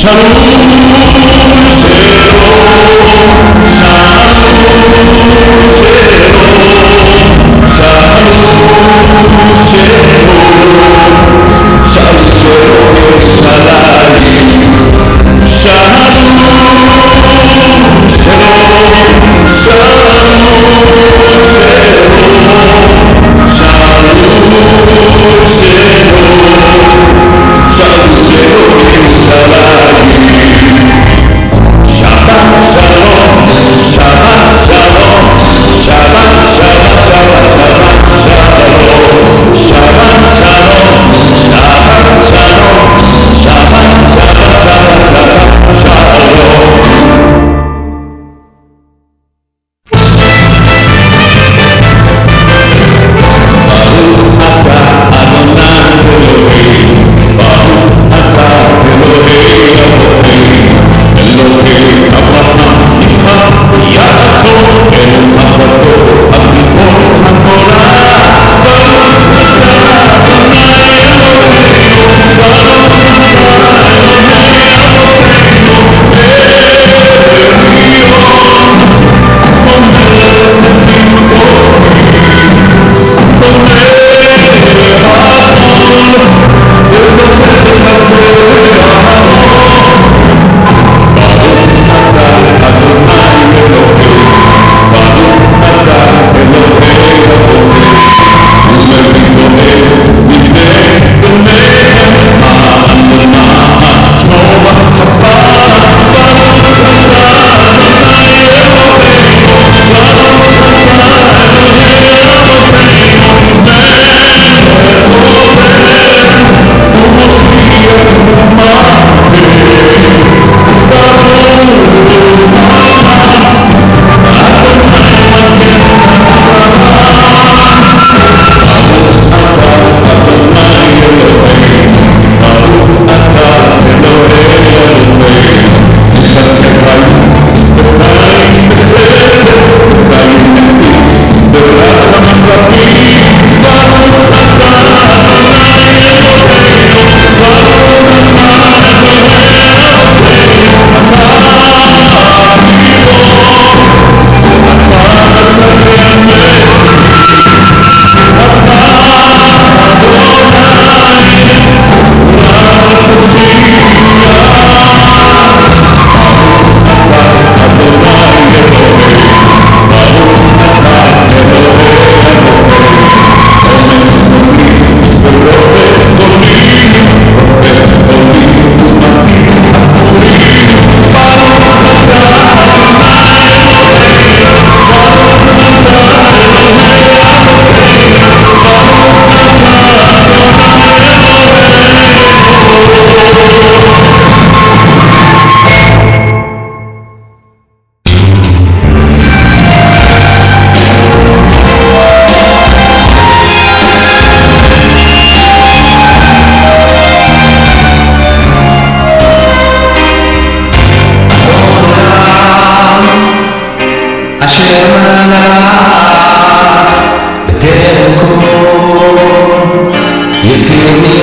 Shalom, shalom, shalom. Jesus.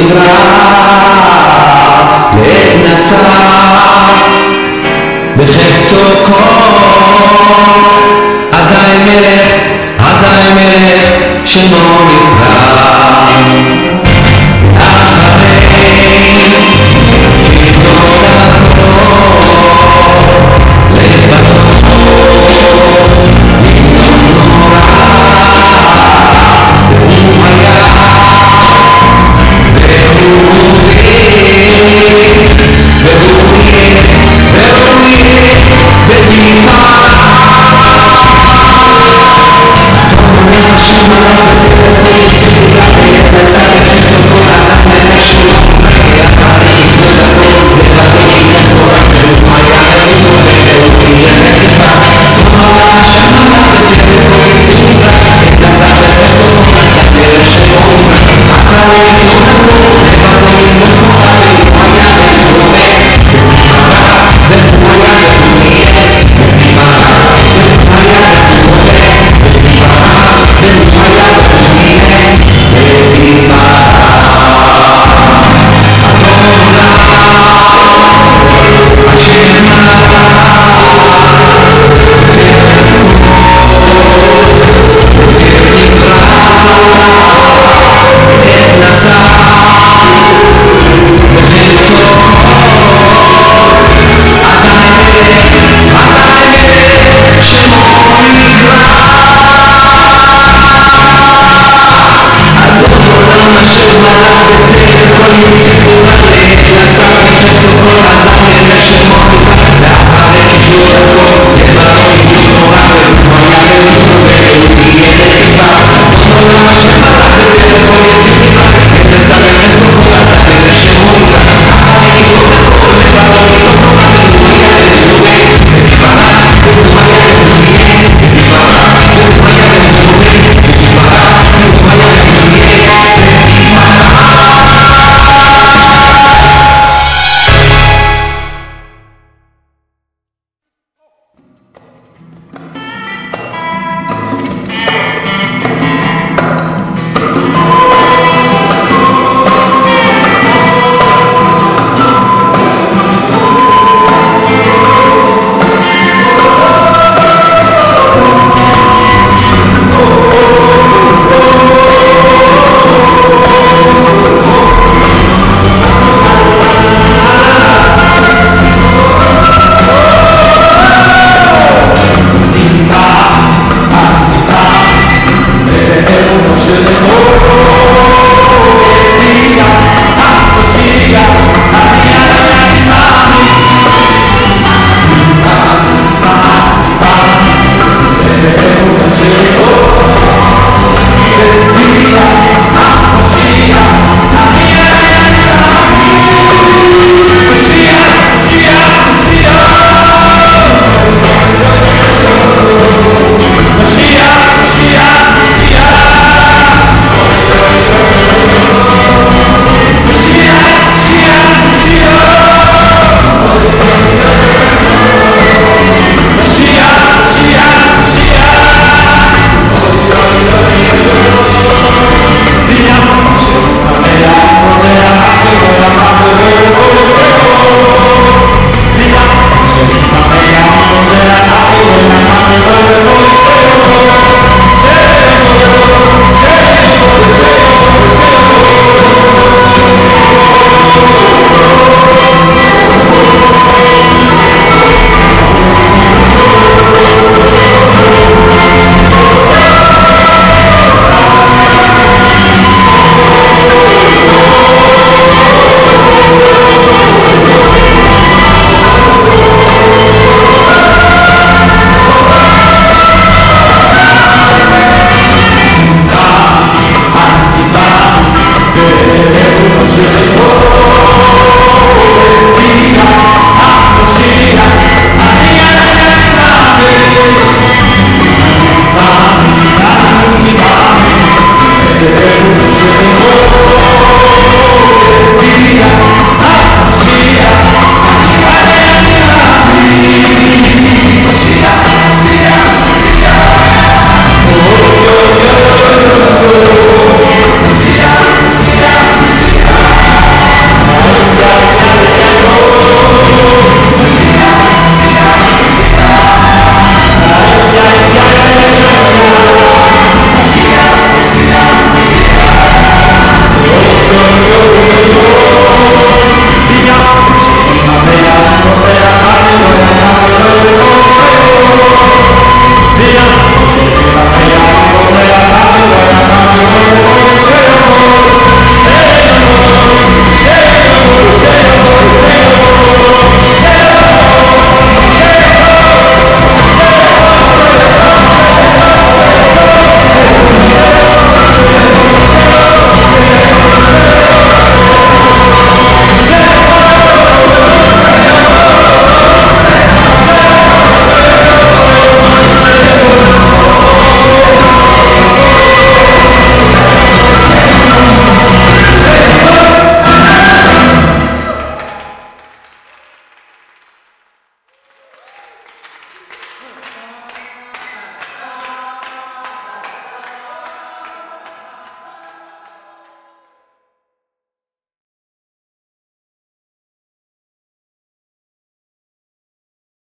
נברא לעת נצח בחפצו כל אזי מלך, אזי מלך שמו נקרא